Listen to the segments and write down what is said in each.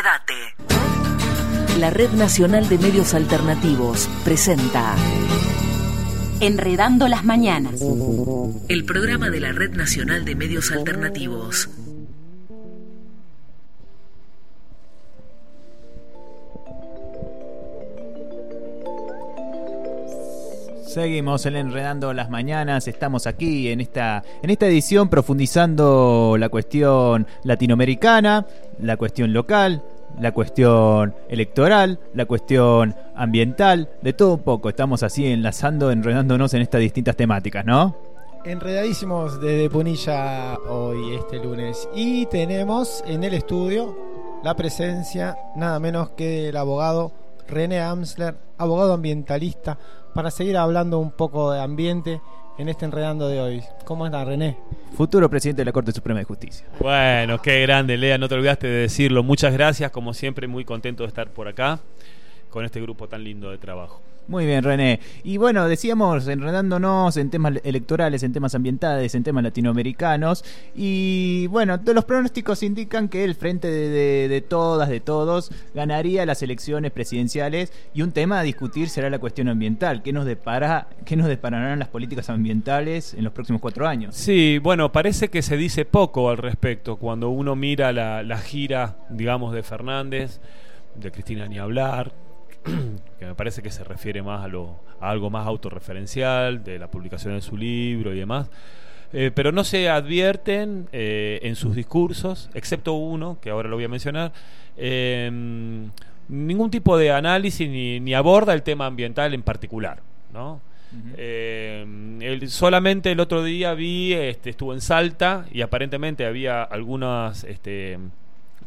Enredate. La Red Nacional de Medios Alternativos presenta Enredando las Mañanas. el programa de la Red Nacional de Medios Alternativos. Seguimos en Enredando las Mañanas, estamos aquí en esta, en esta edición profundizando la cuestión latinoamericana, la cuestión local, la cuestión electoral, la cuestión ambiental, de todo un poco. Estamos así enlazando, enredándonos en estas distintas temáticas, ¿no? Enredadísimos desde Punilla hoy, este lunes. Y tenemos en el estudio la presencia nada menos que del abogado René Amsler, abogado ambientalista, para seguir hablando un poco de ambiente en este enredando de hoy. ¿Cómo está René? Futuro presidente de la Corte Suprema de Justicia. Bueno, qué grande, Lea, no te olvidaste de decirlo. Muchas gracias, como siempre, muy contento de estar por acá con este grupo tan lindo de trabajo. Muy bien, René. Y bueno, decíamos, enredándonos en temas electorales, en temas ambientales, en temas latinoamericanos. Y bueno, los pronósticos indican que el frente de, de- de todas, de todos, ganaría las elecciones presidenciales. Y un tema a discutir será la cuestión ambiental. ¿Qué nos, depara, qué nos depararán las políticas ambientales en los próximos cuatro años? Sí, bueno, parece que se dice poco al respecto cuando uno mira la, la gira, digamos, de Fernández, de Cristina ni hablar, que me parece que se refiere más a, lo, a algo más autorreferencial, de la publicación de su libro y demás. Eh, pero no se advierten eh, en sus discursos, excepto uno, que ahora lo voy a mencionar, eh, ningún tipo de análisis ni, ni aborda el tema ambiental en particular, ¿no? Eh, el- solamente el otro día vi, este, estuvo en Salta y aparentemente había algunas este,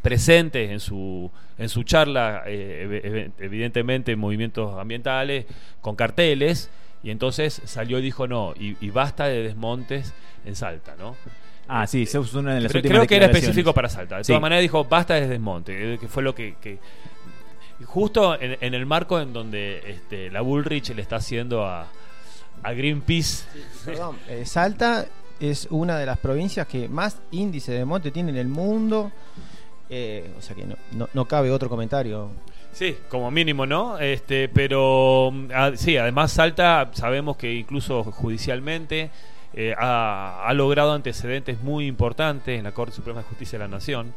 presentes en su, en su charla, eh, ev- ev- evidentemente movimientos ambientales, con carteles, y entonces salió y dijo no, y, y basta de desmontes en Salta, ¿no? Ah, sí, esa es una de las Creo, últimas creo que era específico para Salta. De Sí. todas maneras dijo basta de desmonte, eh, que fue lo que... que- justo en, en el marco en donde este, la Bullrich le está haciendo a, a Greenpeace Perdón, eh, Salta es una de las provincias que más índice de monte tiene en el mundo. Eh, o sea que no, no- no cabe otro comentario. Sí, como mínimo, ¿no? Este, pero mm, sí, además Salta, sabemos que incluso judicialmente eh, ha, ha logrado antecedentes muy importantes en la Corte Suprema de Justicia de la Nación.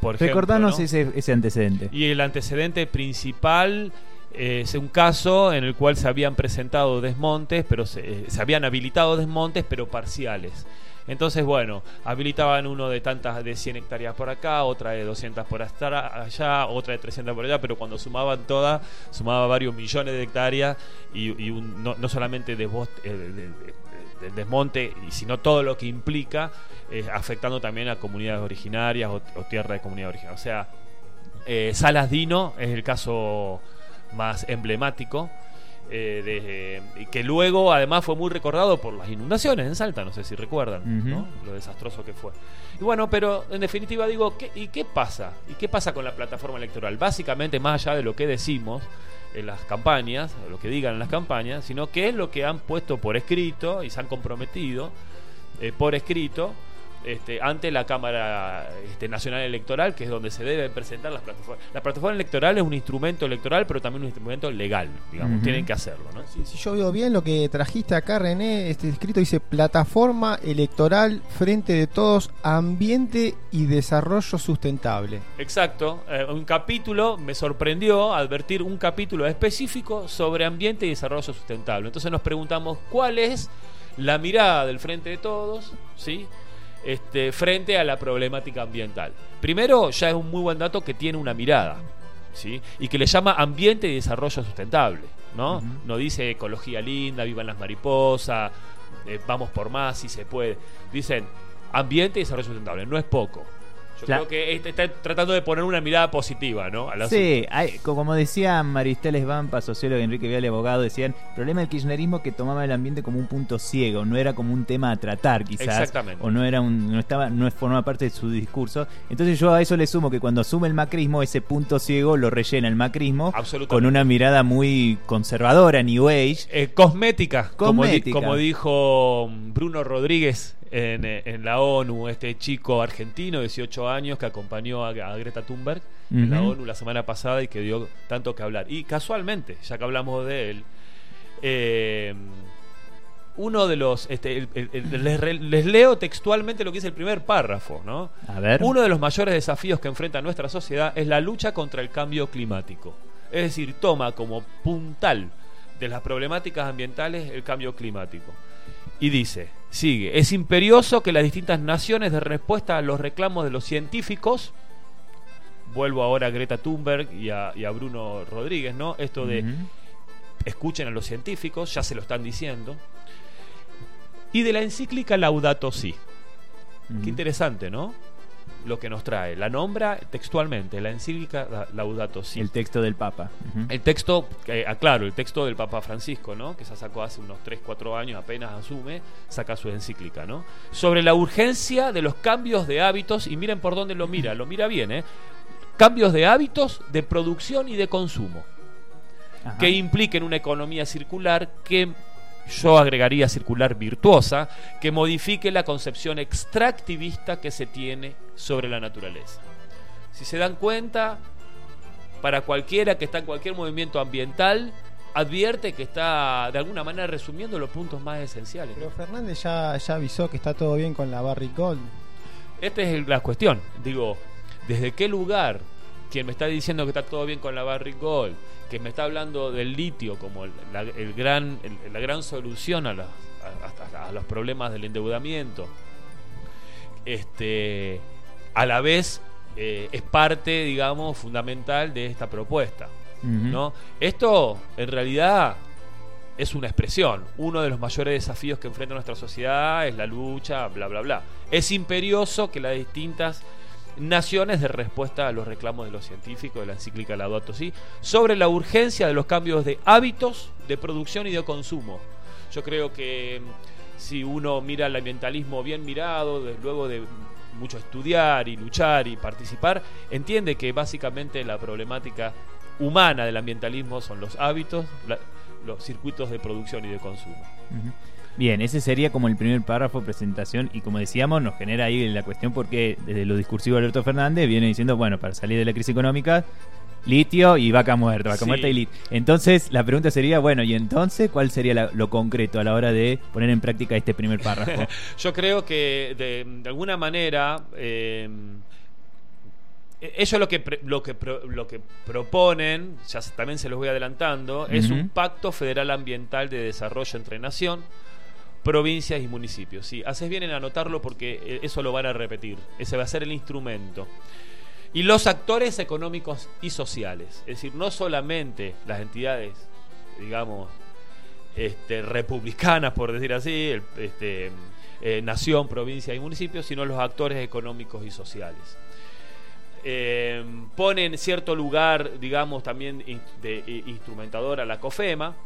Por ejemplo, Recordanos ¿no? ese, ese antecedente. Y el antecedente principal eh, es un caso en el cual se habían presentado desmontes, pero se, eh, se habían habilitado desmontes, pero parciales. Entonces, bueno, habilitaban uno de tantas de 100 hectáreas por acá, otra de 200 por allá, otra de 300 por allá, pero cuando sumaban todas, sumaba varios millones de hectáreas y, no, no solamente de, eh, desmonte, sino todo lo que implica, eh, afectando también a comunidades originarias o, o tierra de comunidad originaria. O sea, eh, Salas Dino es el caso más emblemático. Eh, de- que luego además fue muy recordado por las inundaciones en Salta, no sé si recuerdan. ¿no? lo desastroso que fue. Y bueno, pero en definitiva digo, ¿qué, ¿y qué pasa? ¿Y qué pasa con la plataforma electoral? Básicamente, más allá de lo que decimos en las campañas, o lo que digan en las campañas, sino qué es lo que han puesto por escrito y se han comprometido eh, por escrito este, ante la Cámara este, Nacional Electoral, que es donde se deben presentar las plataformas. La plataforma electoral es un instrumento electoral, pero también un instrumento legal, digamos, tienen que hacerlo, ¿no? Si, si yo veo bien lo que trajiste acá, René, este escrito dice Plataforma Electoral Frente de Todos, Ambiente y Desarrollo Sustentable. Exacto, eh, un capítulo, me sorprendió advertir un capítulo específico sobre ambiente y desarrollo sustentable. Entonces nos preguntamos cuál es la mirada del frente de todos, ¿sí? Este, frente a la problemática ambiental. Primero, ya es un muy buen dato que tiene una mirada, ¿sí? Y que le llama ambiente y desarrollo sustentable, ¿no? No dice ecología linda, vivan las mariposas, eh, vamos por más si se puede. Dicen ambiente y desarrollo sustentable, no es poco. Yo Claro. creo que este está tratando de poner una mirada positiva, ¿no? asunto. Sí, hay- co- como decía Maristel Vampa, sociólogo Enrique Viale, abogado, decían, el problema del kirchnerismo es que tomaba el ambiente como un punto ciego, no era como un tema a tratar quizás, Exactamente. o no era un, no estaba, no formaba parte de su discurso. Entonces yo a eso le sumo que cuando asume el macrismo, ese punto ciego lo rellena el macrismo con una mirada muy conservadora, New Age. Eh, cosmética, Como, di- Cosmética. como dijo Bruno Rodríguez en, eh, en la ONU, este chico argentino de 18 años que acompañó a, a Greta Thunberg en la. ONU la semana pasada y que dio tanto que hablar. Y casualmente, ya que hablamos de él, eh, uno de los... Este, el- el- el- les, les leo textualmente lo que dice el primer párrafo, ¿no? A ver. Uno de los mayores desafíos que enfrenta nuestra sociedad es la lucha contra el cambio climático. Es decir, toma como puntal de las problemáticas ambientales el cambio climático. Y dice, sigue, es imperioso que las distintas naciones de respuesta a los reclamos de los científicos, vuelvo ahora a Greta Thunberg y a, y a Bruno Rodríguez, ¿no? Esto de escuchen a los científicos, ya se lo están diciendo, y de la encíclica Laudato Si. Qué interesante, ¿no? Lo que nos trae. La nombra textualmente, la encíclica La- Laudato Si. El texto del Papa. El texto, eh, aclaro, el texto del Papa Francisco, ¿no? Que se sacó hace unos 3, 4 años, apenas asume, saca su encíclica, ¿no? Sobre la urgencia de los cambios de hábitos, y miren por dónde lo mira, lo mira bien, ¿eh? Cambios de hábitos de producción y de consumo Ajá. que impliquen una economía circular que yo agregaría circular virtuosa, que modifique la concepción extractivista que se tiene sobre la naturaleza. Si se dan cuenta, para cualquiera que está en cualquier movimiento ambiental, advierte que está de alguna manera resumiendo los puntos más esenciales. Pero Fernández ya, ya avisó que está todo bien con la Barrick Gold. Esta es la cuestión. Digo, ¿desde qué lugar quien me está diciendo que está todo bien con la Barrick Gold, que me está hablando del litio como el, la, el gran, el- la gran solución a, la- a- a- a los problemas del endeudamiento, este, a la vez eh, es parte, digamos, fundamental de esta propuesta? ¿no? Esto en realidad es una expresión. Uno de los mayores desafíos que enfrenta nuestra sociedad es la lucha, bla, bla, bla. Es imperioso que las distintas naciones de respuesta a los reclamos de los científicos de la encíclica Laudato Si sobre la urgencia de los cambios de hábitos de producción y de consumo. Yo creo que mm, si uno mira el ambientalismo bien mirado, luego de mucho estudiar y luchar y participar, entiende que básicamente la problemática humana del ambientalismo son los hábitos, los circuitos de producción y de consumo. Bien, ese sería como el primer párrafo presentación y como decíamos nos genera ahí la cuestión porque desde lo discursivo Alberto Fernández viene diciendo, bueno, para salir de la crisis económica, litio y vaca muerta, vaca Sí. muerta y litio. Entonces la pregunta sería, bueno, ¿y entonces cuál sería la- lo concreto a la hora de poner en práctica este primer párrafo? Yo creo que de, de alguna manera eh, ellos lo que lo que lo que proponen, ya también se los voy adelantando, es un pacto federal ambiental de desarrollo entre nación, provincias y municipios. Sí, haces bien en anotarlo porque eh, eso lo van a repetir. Ese va a ser el instrumento. Y los actores económicos y sociales, es decir, no solamente las entidades, digamos, este, republicanas, por decir así, este, eh, nación, provincia y municipio, sino los actores económicos y sociales. Eh, en cierto lugar, digamos, también in- de eh, instrumentador a la COFEMA,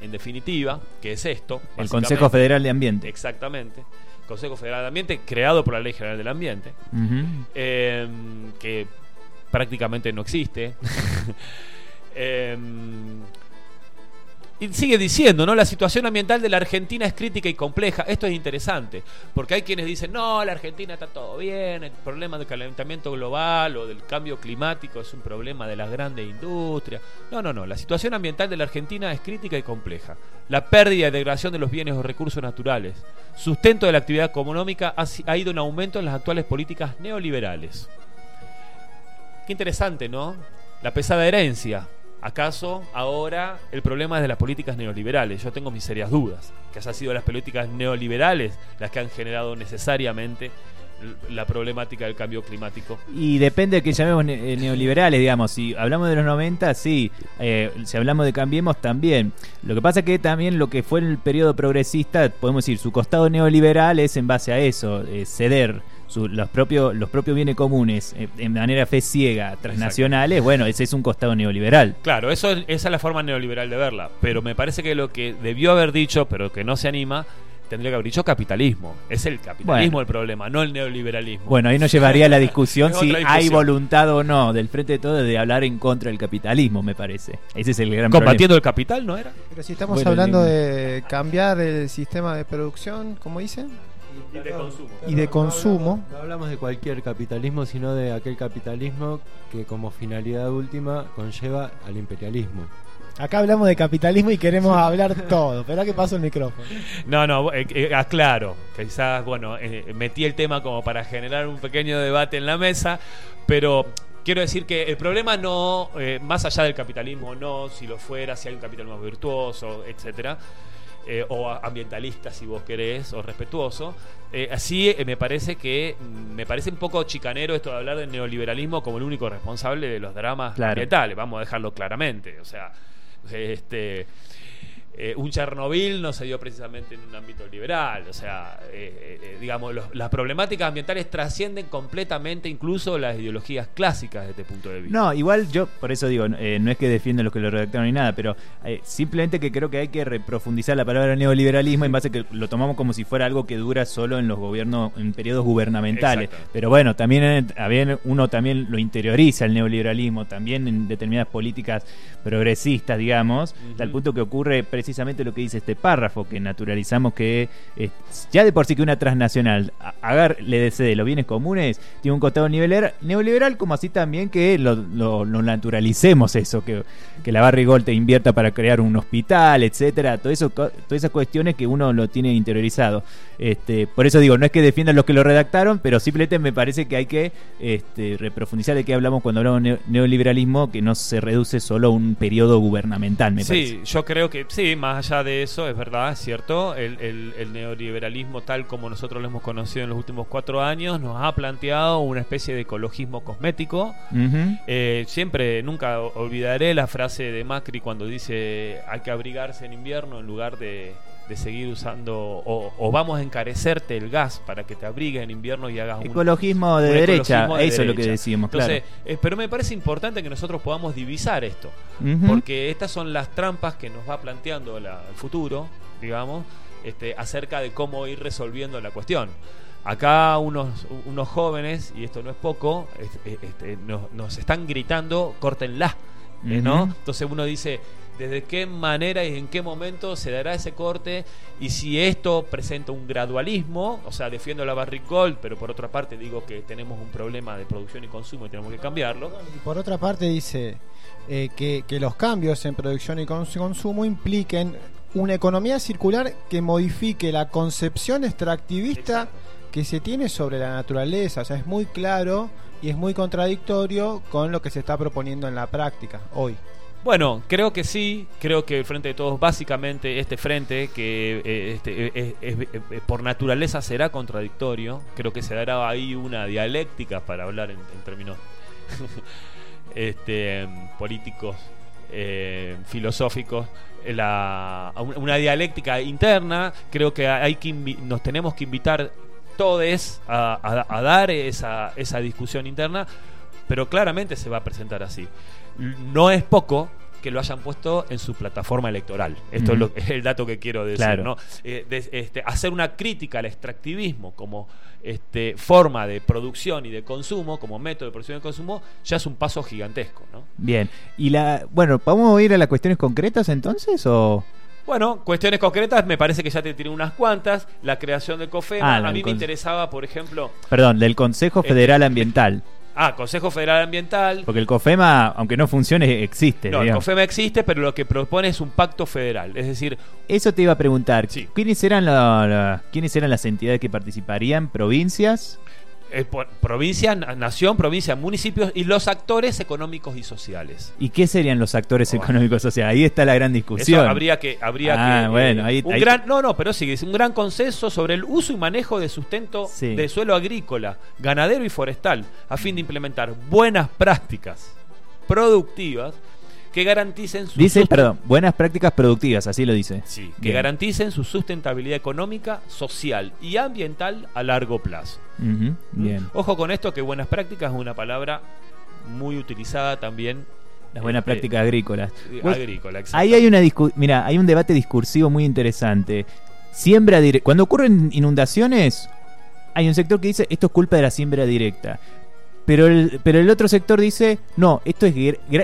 en definitiva, que es esto. el. Consejo Federal de Ambiente. Exactamente. Consejo Federal de Ambiente, creado por la Ley General del Ambiente eh, que prácticamente no existe. Eh, y sigue diciendo, ¿no? La situación ambiental de la Argentina es crítica y compleja. Esto es interesante, porque hay quienes dicen, no, la Argentina está todo bien, el problema del calentamiento global o del cambio climático es un problema de las grandes industrias. No, no, no, la situación ambiental de la Argentina es crítica y compleja. La pérdida y degradación de los bienes o recursos naturales, sustento de la actividad económica ha, ido en aumento en las actuales políticas neoliberales. Qué interesante, ¿no? La pesada herencia. ¿Acaso ahora el problema es de las políticas neoliberales? Yo tengo mis serias dudas. Que hayan sido las políticas neoliberales las que han generado necesariamente la problemática del cambio climático. Y depende de que llamemos ne- eh, neoliberales, digamos. Si hablamos de los 90, sí. Eh, si hablamos de Cambiemos, también. Lo que pasa es que también lo que fue el periodo progresista, podemos decir, su costado neoliberal es en base a eso, eh, ceder su- los, propios, los propios bienes comunes eh, en manera fe ciega, transnacionales. Bueno, ese es un costado neoliberal. Claro, eso, es- esa es la forma neoliberal de verla. Pero me parece que lo que debió haber dicho, pero que no se anima, tendría que haber dicho capitalismo. Es el capitalismo Bueno. el problema, no el neoliberalismo. Bueno, ahí nos llevaría la discusión si hay voluntad o no del frente de todo de hablar en contra del capitalismo, me parece. Ese es el gran Combatiendo el capital, ¿no era? Pero si estamos Bueno, hablando el- de cambiar el sistema de producción, como dicen, Y de consumo. Y de consumo. No hablamos, no hablamos de cualquier capitalismo, sino de aquel capitalismo que como finalidad última conlleva al imperialismo. Acá hablamos de capitalismo y queremos hablar todo. Espera que paso el micrófono. No, no, eh, eh, aclaro. Quizás, bueno, eh, metí el tema como para generar un pequeño debate en la mesa, pero quiero decir que el problema no, eh, más allá del capitalismo, no, si lo fuera, si hay un capitalismo virtuoso, etcétera, eh, o ambientalista, si vos querés, o respetuoso. Eh, así eh, me parece que mm, me parece un poco chicanero esto de hablar del neoliberalismo como el único responsable de los dramas Claro. ambientales. Vamos a dejarlo claramente. O sea, este. Eh, un Chernobyl no se dio precisamente en un ámbito liberal, o sea, eh, eh, digamos, los- las problemáticas ambientales trascienden completamente incluso las ideologías clásicas desde este punto de vista. No, igual yo, por eso digo, no es que defienda los que lo redactaron ni nada, pero simplemente que creo que hay que reprofundizar la palabra neoliberalismo en base a que lo tomamos como si fuera algo que dura solo en los gobiernos, en periodos gubernamentales. Exacto. Pero bueno, también, también uno también lo interioriza el neoliberalismo, también en determinadas políticas progresistas, digamos, Ujú. tal punto que ocurre precisamente lo que dice este párrafo, que naturalizamos que eh, ya de por sí que una transnacional a- agar, le desee los bienes comunes, tiene un costado neoliberal, como así también que lo, lo- lo naturalicemos eso, que, que la Barry te invierta para crear un hospital, etcétera, todo eso, todas esas cuestiones que uno lo tiene interiorizado. Este, por eso digo, no es que defiendan los que lo redactaron, pero simplemente me parece que hay que este, reprofundizar de qué hablamos cuando hablamos de neo- neoliberalismo, que no se reduce solo a un periodo gubernamental, me sí, parece. yo creo que sí, más allá de eso, es verdad, es cierto, el, el- el neoliberalismo tal como nosotros lo hemos conocido en los últimos cuatro años nos ha planteado una especie de ecologismo cosmético. Eh, siempre, nunca olvidaré la frase de Macri cuando dice hay que abrigarse en invierno en lugar de, de seguir usando o, o vamos a encarecerte el gas para que te abrigues en invierno y hagas un, Ecologismo de un derecha, ecologismo de eso es lo que derecha. decimos, Entonces, claro. eh, pero me parece importante que nosotros podamos divisar esto. Porque estas son las trampas que nos va planteando la- el futuro, digamos, este, acerca de cómo ir resolviendo la cuestión. Acá unos, unos jóvenes, y esto no es poco, este, este, nos, nos están gritando, córtenla, ¿no? Entonces uno dice, ¿desde qué manera y en qué momento se dará ese corte? Y si esto presenta un gradualismo, o sea, defiendo la Barrick Gold, pero por otra parte digo que tenemos un problema de producción y consumo y tenemos que cambiarlo. Y por otra parte dice eh, que, que los cambios en producción y cons- consumo impliquen una economía circular que modifique la concepción extractivista Exacto. que se tiene sobre la naturaleza. O sea, es muy claro y es muy contradictorio con lo que se está proponiendo en la práctica hoy. Bueno, creo que sí, creo que el Frente de Todos, básicamente este frente, que eh, este, eh, eh, por naturaleza será contradictorio, creo que se dará ahí una dialéctica para hablar en, términos este, políticos, eh, filosóficos, la, una dialéctica interna, creo que hay que nos tenemos que invitar todos a- a dar esa, esa discusión interna, pero claramente se va a presentar así. No es poco que lo hayan puesto en su plataforma electoral. Esto es, lo- el dato que quiero decir. Claro. ¿no? Eh, de- este, hacer una crítica al extractivismo como este, forma de producción y de consumo, como método de producción y consumo, ya es un paso gigantesco. ¿no? Bien. Y la, bueno, ¿vamos a ir a las cuestiones concretas entonces o...? Bueno, cuestiones concretas, me parece que ya te tiré unas cuantas. La creación del COFEMA, Ah, a mí me interesaba, por ejemplo, Perdón, del Consejo Eh, Federal Ambiental. Ah, Consejo Federal Ambiental. Porque el COFEMA, aunque no funcione, existe. No, el. COFEMA existe, pero lo que propone es un pacto federal. Es decir, Eso te iba a preguntar. Sí. ¿Quiénes eran, la- la- ¿Quiénes eran las entidades que participarían? ¿Provincias? Eh, por- provincia, na- nación, provincia, municipios y los actores económicos y sociales. ¿Y qué serían los actores Bueno. económicos sociales? Ahí está la gran discusión. Eso habría que, habría Ah, que, bueno, eh, ahí- un ahí- gran, no, no, pero sí, es un gran consenso sobre el uso y manejo de sustento Sí. de suelo agrícola, ganadero y forestal, a fin de implementar buenas prácticas productivas que garanticen su Dice, perdón, buenas prácticas productivas, así lo dice. Sí, que Bien. garanticen su sustentabilidad económica, social y ambiental a largo plazo. ¿Mm? Bien. Ojo con esto que buenas prácticas es una palabra muy utilizada también Las buenas este, prácticas agrícolas. eh, agrícola. Ahí hay una mira, hay un debate discursivo muy interesante. Siembra dire- cuando ocurren inundaciones, hay un sector que dice esto es culpa de la siembra directa. Pero el, pero el otro sector dice, no, esto es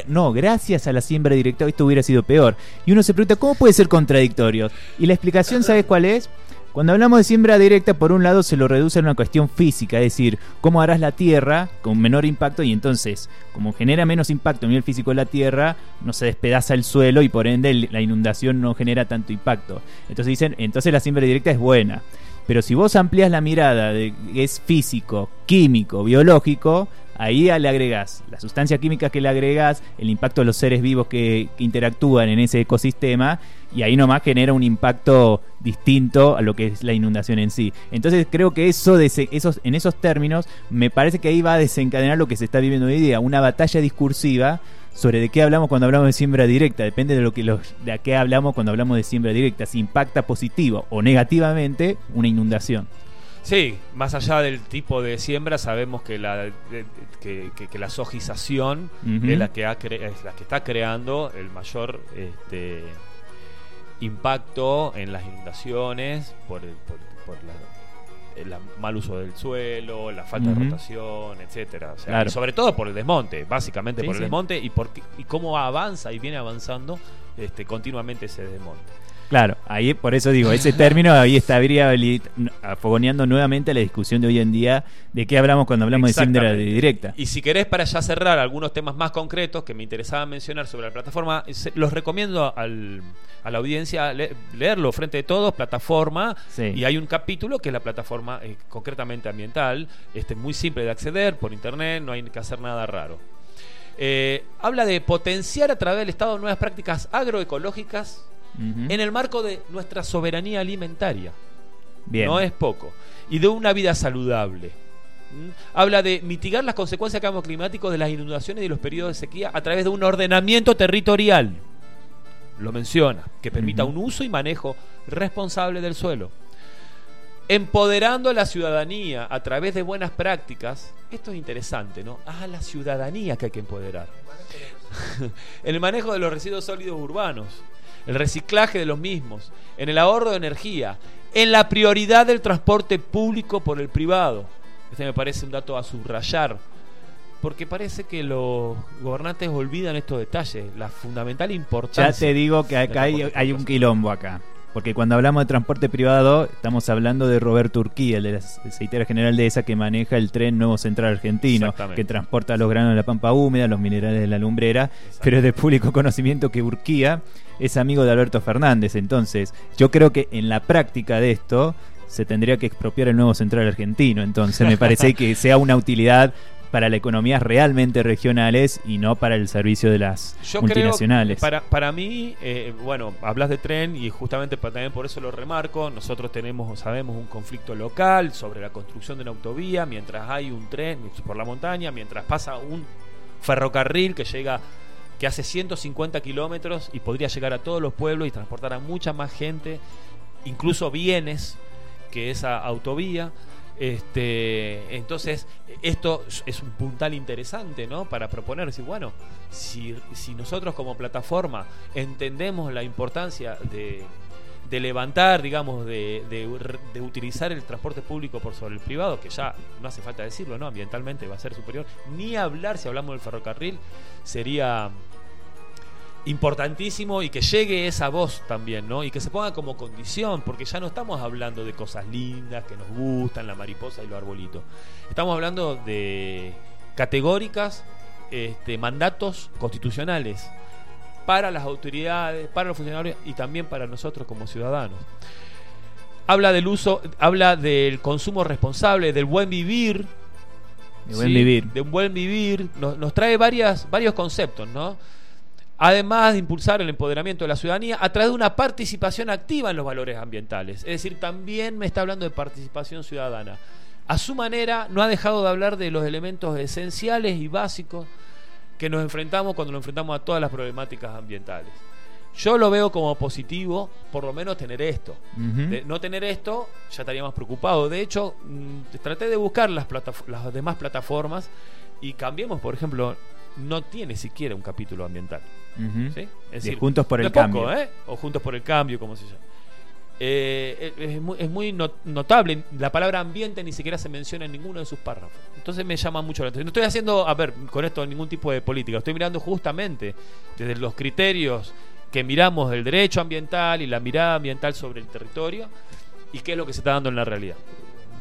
no, gracias a la siembra directa esto hubiera sido peor. Y uno se pregunta, ¿cómo puede ser contradictorio? Y la explicación, ¿sabes cuál es? Cuando hablamos de siembra directa, por un lado se lo reduce a una cuestión física, es decir, cómo harás la tierra con menor impacto y entonces, como genera menos impacto a nivel físico en la tierra, no se despedaza el suelo y por ende la inundación no genera tanto impacto. Entonces dicen, entonces la siembra directa es buena. Pero si vos amplías la mirada de es físico, químico, biológico, ahí le agregás las sustancias químicas que le agregás, el impacto de los seres vivos que, interactúan en ese ecosistema, y ahí nomás genera un impacto distinto a lo que es la inundación en sí. Entonces creo que eso de esos, en esos términos me parece que ahí va a desencadenar lo que se está viviendo hoy día, una batalla discursiva sobre de qué hablamos cuando hablamos de siembra directa, depende de lo que los, de a qué hablamos cuando hablamos de siembra directa, si impacta positivo o negativamente una inundación. Sí, más allá del tipo de siembra, sabemos que la, que, que- que la sojización es, la que ha cre- es la que está creando el mayor este, impacto en las inundaciones por el, por, por la- el mal uso del suelo, la falta de rotación, etcétera. O sea, Claro. y sobre todo por el desmonte, básicamente Sí, por el sí. desmonte y, por, y cómo avanza y viene avanzando este, continuamente ese desmonte. Claro, ahí por eso digo, ese término ahí estaría afogoneando nuevamente la discusión de hoy en día de qué hablamos cuando hablamos de Exactamente. directa. Y si querés, para ya cerrar algunos temas más concretos que me interesaba mencionar sobre la plataforma, los recomiendo al- a la audiencia le- leerlo frente de todos, plataforma, Sí. y hay un capítulo que es la plataforma eh, concretamente ambiental, este, muy simple de acceder por internet, no hay que hacer nada raro. Eh, habla de potenciar a través del Estado nuevas prácticas agroecológicas En el marco de nuestra soberanía alimentaria. Bien. No es poco. Y de una vida saludable. ¿Mm? Habla de mitigar las consecuencias del cambio climático de las inundaciones y los periodos de sequía a través de un ordenamiento territorial. Lo menciona, que permita un uso y manejo responsable del suelo. Empoderando a la ciudadanía a través de buenas prácticas. Esto es interesante, ¿no? A la ciudadanía que hay que empoderar. en el manejo de los residuos sólidos urbanos, el reciclaje de los mismos, en el ahorro de energía, en la prioridad del transporte público por el privado. Este me parece un dato a subrayar, porque parece que los gobernantes olvidan estos detalles, la fundamental Ya importancia. te digo que acá hay, hay un quilombo acá. Porque cuando hablamos de transporte privado, estamos hablando de Roberto Urquía, el de la aceitera general de esa que maneja el tren Nuevo Central Argentino, que transporta los granos de la pampa húmeda, los minerales de la lumbrera, pero es de público conocimiento que Urquía es amigo de Alberto Fernández. Entonces, yo creo que en la práctica de esto se tendría que expropiar el Nuevo Central Argentino. Entonces, me parece que sea una utilidad para las economías realmente regionales y no para el servicio de las Yo multinacionales. creo, para, para mí, eh, bueno, hablas de tren y justamente también por eso lo remarco, nosotros tenemos, sabemos, un conflicto local sobre la construcción de una autovía, mientras hay un tren por la montaña, mientras pasa un ferrocarril que llega, que hace 150 kilómetros y podría llegar a todos los pueblos y transportar a mucha más gente, incluso bienes, que esa autovía. Este, entonces, esto es un puntal interesante, ¿no? Para proponer, decir, bueno, si, si nosotros como plataforma entendemos la importancia de, levantar, digamos, de, de, de utilizar el transporte público por sobre el privado, que ya no hace falta decirlo, ¿no? Ambientalmente va a ser superior, ni hablar si hablamos del ferrocarril, sería importantísimo y que llegue esa voz también, ¿no? Y que se ponga como condición, porque ya no estamos hablando de cosas lindas que nos gustan, la mariposa y los arbolitos. Estamos hablando de categóricas este, mandatos constitucionales para las autoridades, para los funcionarios y también para nosotros como ciudadanos. Habla del uso, habla del consumo responsable, del buen vivir, De buen ¿sí? vivir. de un buen vivir, nos, nos trae varias, varios conceptos, ¿no? Además de impulsar el empoderamiento de la ciudadanía a través de una participación activa en los valores ambientales. Es decir, también me está hablando de participación ciudadana. A su manera, no ha dejado de hablar de los elementos esenciales y básicos que nos enfrentamos cuando nos enfrentamos a todas las problemáticas ambientales. Yo lo veo como positivo, por lo menos tener esto. De no tener esto, ya estaría más preocupado. De hecho, mm, traté de buscar las, las demás plataformas y cambiemos, por ejemplo, no tiene siquiera un capítulo ambiental. ¿sí? Es De decir, Juntos por el poco, Cambio. ¿eh? O Juntos por el Cambio, como se llama. Eh, es muy, es muy not- notable. La palabra ambiente ni siquiera se menciona en ninguno de sus párrafos. Entonces me llama mucho la atención. No estoy haciendo, a ver, con esto ningún tipo de política. Estoy mirando justamente desde los criterios que miramos del derecho ambiental y la mirada ambiental sobre el territorio. y qué es lo que se está dando en la realidad.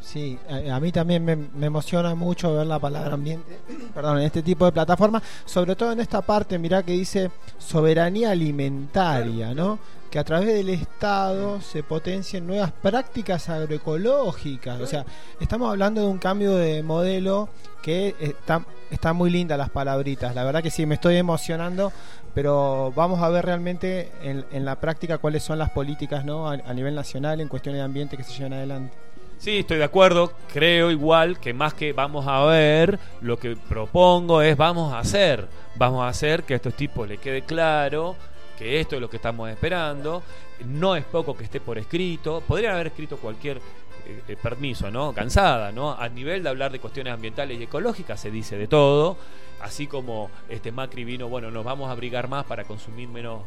Sí, a, mí también me, emociona mucho ver la palabra ambiente, perdón, en este tipo de plataformas, sobre todo en esta parte, mirá que dice soberanía alimentaria, ¿no? Que a través del Estado se potencien nuevas prácticas agroecológicas. O sea, estamos hablando de un cambio de modelo que está, está muy linda las palabritas. La verdad que sí, me estoy emocionando, pero vamos a ver realmente en, en la práctica cuáles son las políticas ¿no? a, a nivel nacional en cuestiones de ambiente que se llevan adelante. Sí, estoy de acuerdo. Creo igual que más que vamos a ver, lo que propongo es vamos a hacer. Vamos a hacer que a estos tipos les quede claro que esto es lo que estamos esperando. No es poco que esté por escrito. Podrían haber escrito cualquier eh, eh, permiso, ¿no? Cansada, ¿no? A nivel de hablar de cuestiones ambientales y ecológicas se dice de todo. Así como este Macri vino, bueno, nos vamos a abrigar más para consumir menos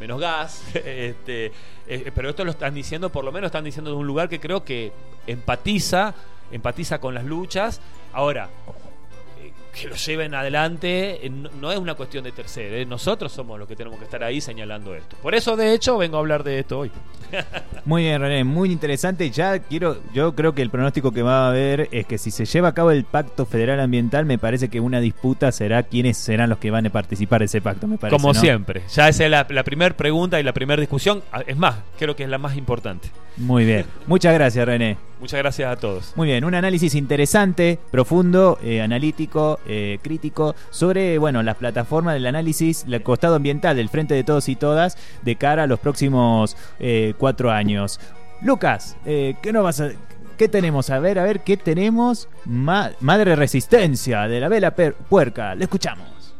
menos gas, este, eh, pero esto lo están diciendo, por lo menos están diciendo de un lugar que creo que empatiza, empatiza con las luchas. Ahora, que lo lleven adelante eh, no, no es una cuestión de tercero, ¿eh? nosotros somos los que tenemos que estar ahí señalando esto. Por eso, de hecho, vengo a hablar de esto hoy. Muy bien, René, muy interesante. Ya quiero, yo creo que el pronóstico que va a haber es que si se lleva a cabo el Pacto Federal Ambiental, me parece que una disputa será quiénes serán los que van a participar de ese pacto, me parece. Como ¿no? siempre, ya esa es la, la primera pregunta y la primera discusión. Ah, Es más, creo que es la más importante. Muy bien. Muchas gracias, René. Muchas gracias a todos. Muy bien, un análisis interesante, profundo, eh, analítico, eh, crítico, sobre bueno las plataformas del análisis, el costado ambiental del frente de todos y todas de cara a los próximos eh, cuatro años. Lucas, eh, ¿qué nos vas qué tenemos? A ver, a ver, ¿qué tenemos? Ma- Madre Resistencia de la Vela Puerca. Le escuchamos.